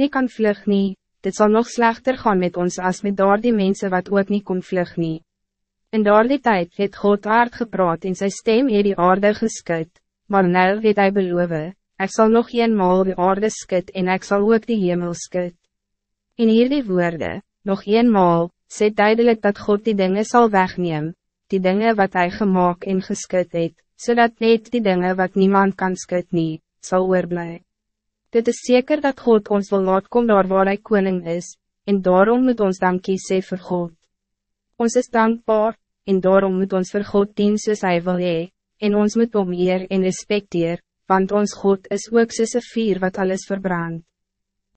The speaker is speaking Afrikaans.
nie kan vlug nie, dit zal nog slechter gaan met ons als met daar die mensen wat ook niet kon vlug nie. In daar die tijd het God aard gepraat en sy stem het die aarde geskut, maar nou het hy beloof, ek sal nog eenmaal die aarde skut en ek zal ook die hemel skut. In hierdie woorde, nog eenmaal, sê duidelijk dat God die dingen zal wegneem, die dingen wat hij gemaakt en geskut het, zodat net die dingen wat niemand kan skut nie, sal oorblij. Dit is zeker dat God ons wil laat kom daar waar hij koning is, en daarom moet ons dankie sê vir God. Ons is dankbaar, en daarom moet ons vir God dien soos hy wil hee, en ons moet om eer en respecteer, want ons God is ook soos een vier wat alles verbrandt.